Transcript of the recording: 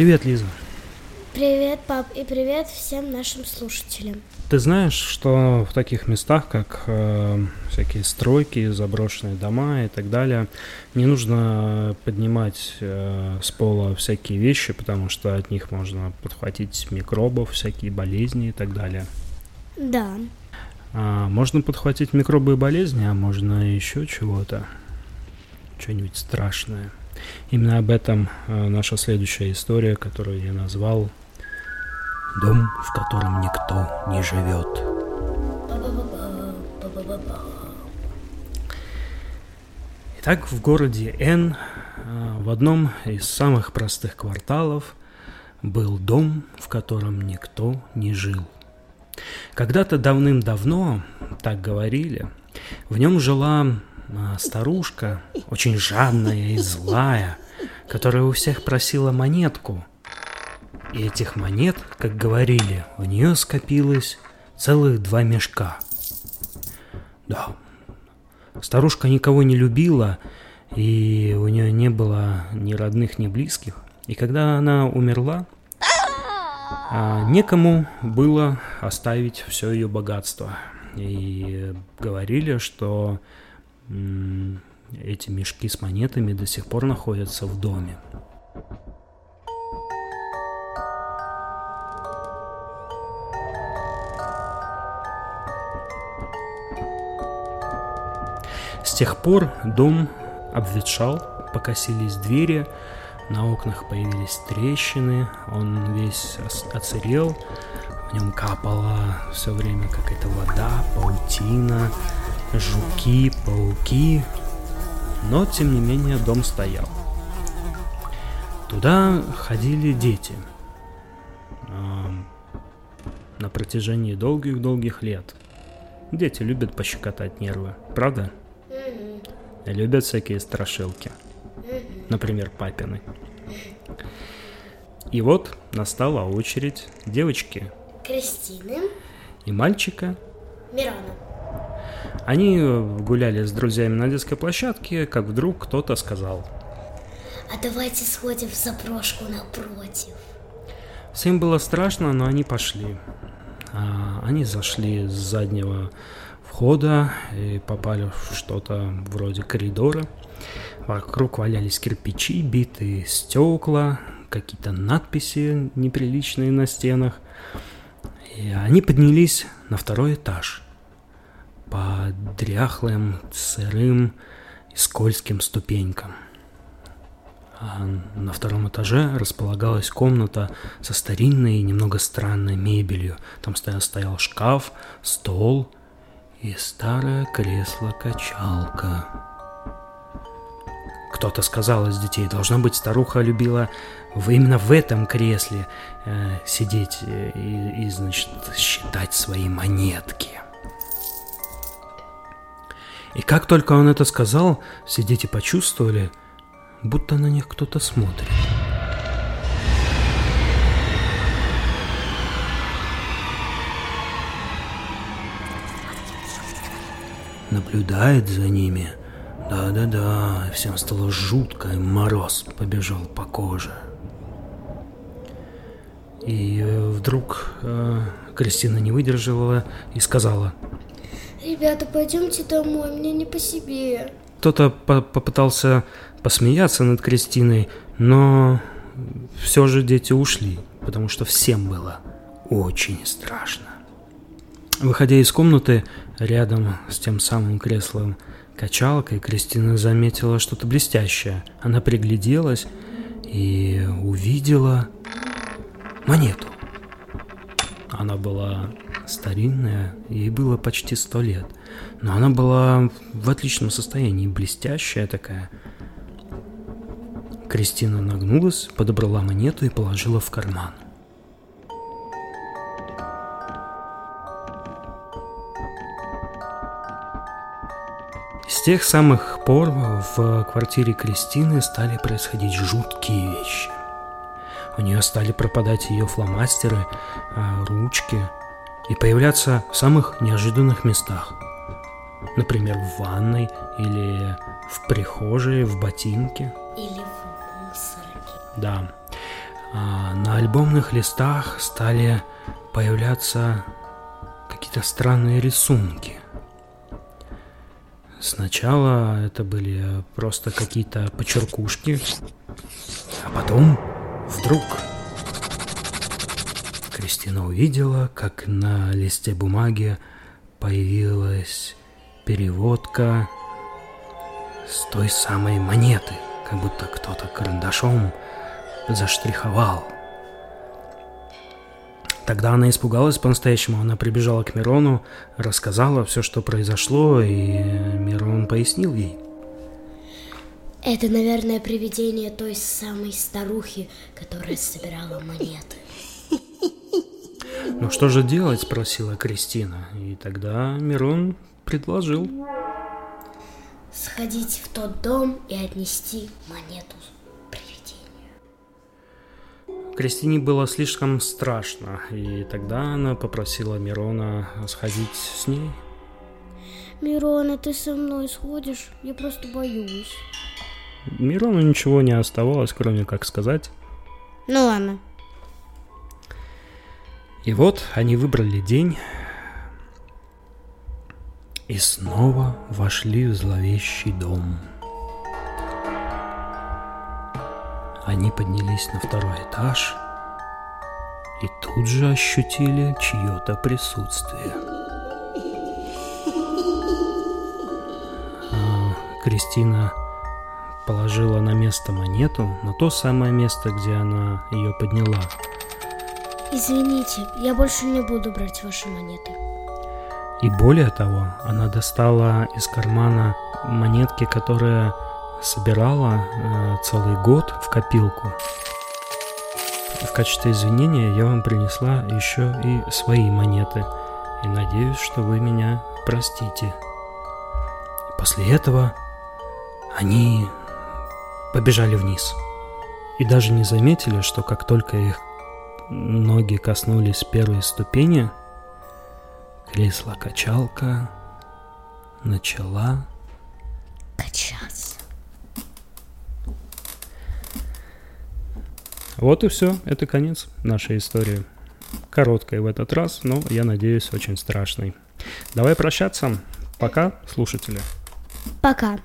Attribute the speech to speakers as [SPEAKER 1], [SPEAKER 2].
[SPEAKER 1] Привет, Лиза.
[SPEAKER 2] Привет, пап, и привет всем нашим слушателям.
[SPEAKER 1] Ты знаешь, что в таких местах, как э, всякие стройки, заброшенные дома и так далее, не нужно поднимать э, с пола всякие вещи, потому что от них можно подхватить микробов, всякие болезни и так далее.
[SPEAKER 2] Да.
[SPEAKER 1] А, можно подхватить микробы и болезни, а можно еще чего-то. Что-нибудь страшное. Именно об этом э, наша следующая история, которую я назвал «Дом, в котором никто не живет». Итак, в городе Н, э, в одном из самых простых кварталов, был дом, в котором никто не жил. Когда-то давным-давно, так говорили, в нем жила старушка, очень жадная и злая, которая у всех просила монетку. И этих монет, как говорили, у нее скопилось целых два мешка. Да, старушка никого не любила, и у нее не было ни родных, ни близких. И когда она умерла, а, некому было оставить все ее богатство. И говорили, что эти мешки с монетами до сих пор находятся в доме. С тех пор дом обветшал, покосились двери, на окнах появились трещины, он весь оцерел, в нем капала все время какая-то вода, паутина, жуки, пауки, но тем не менее дом стоял. Туда ходили дети на протяжении долгих-долгих лет. Дети любят пощекотать нервы, правда? Любят всякие страшилки. Например, папины. И вот настала очередь девочки.
[SPEAKER 2] Кристины.
[SPEAKER 1] И мальчика.
[SPEAKER 2] Мирона.
[SPEAKER 1] Они гуляли с друзьями на детской площадке, как вдруг кто-то сказал.
[SPEAKER 2] А давайте сходим в заброшку напротив.
[SPEAKER 1] Всем было страшно, но они пошли. А, они зашли с заднего входа и попали в что-то вроде коридора. Вокруг валялись кирпичи, битые стекла, какие-то надписи неприличные на стенах. И они поднялись на второй этаж – по дряхлым, сырым и скользким ступенькам. А на втором этаже располагалась комната со старинной и немного странной мебелью. Там стоял шкаф, стол и старое кресло-качалка. Кто-то сказал из детей, должна быть, старуха любила именно в этом кресле э, сидеть и, и, значит, считать свои монетки. И как только он это сказал, все дети почувствовали, будто на них кто-то смотрит. Наблюдает за ними. Да-да-да, всем стало жутко, и мороз побежал по коже. И вдруг э, Кристина не выдержала и сказала –
[SPEAKER 2] Ребята, пойдемте домой, мне не по себе.
[SPEAKER 1] Кто-то по попытался посмеяться над Кристиной, но все же дети ушли, потому что всем было очень страшно. Выходя из комнаты, рядом с тем самым креслом качалкой, Кристина заметила что-то блестящее. Она пригляделась и увидела монету. Она была старинная, ей было почти сто лет. Но она была в отличном состоянии, блестящая такая. Кристина нагнулась, подобрала монету и положила в карман. С тех самых пор в квартире Кристины стали происходить жуткие вещи. У нее стали пропадать ее фломастеры, а, ручки – и появляться в самых неожиданных местах. Например, в ванной или в прихожей, в ботинке.
[SPEAKER 2] Или в мусорке.
[SPEAKER 1] Да. А, на альбомных листах стали появляться какие-то странные рисунки. Сначала это были просто какие-то почеркушки, а потом вдруг Кристина увидела, как на листе бумаги появилась переводка с той самой монеты, как будто кто-то карандашом заштриховал. Тогда она испугалась по-настоящему. Она прибежала к Мирону, рассказала все, что произошло, и Мирон пояснил ей.
[SPEAKER 2] Это, наверное, привидение той самой старухи, которая собирала монеты.
[SPEAKER 1] «Ну что же делать?» – спросила Кристина. И тогда Мирон предложил.
[SPEAKER 2] Сходить в тот дом и отнести монету
[SPEAKER 1] Кристине было слишком страшно, и тогда она попросила Мирона сходить с ней.
[SPEAKER 2] Мирона, ты со мной сходишь? Я просто боюсь.
[SPEAKER 1] Мирону ничего не оставалось, кроме как сказать.
[SPEAKER 2] Ну ладно.
[SPEAKER 1] И вот они выбрали день и снова вошли в зловещий дом. Они поднялись на второй этаж и тут же ощутили чье-то присутствие. А Кристина положила на место монету, на то самое место, где она ее подняла.
[SPEAKER 2] Извините, я больше не буду брать ваши монеты.
[SPEAKER 1] И более того, она достала из кармана монетки, которые собирала э, целый год в копилку. В качестве извинения я вам принесла еще и свои монеты. И надеюсь, что вы меня простите. После этого они побежали вниз. И даже не заметили, что как только их ноги коснулись первой ступени, кресло-качалка начала
[SPEAKER 2] качаться.
[SPEAKER 1] Вот и все, это конец нашей истории. Короткой в этот раз, но, я надеюсь, очень страшной. Давай прощаться. Пока, слушатели.
[SPEAKER 2] Пока.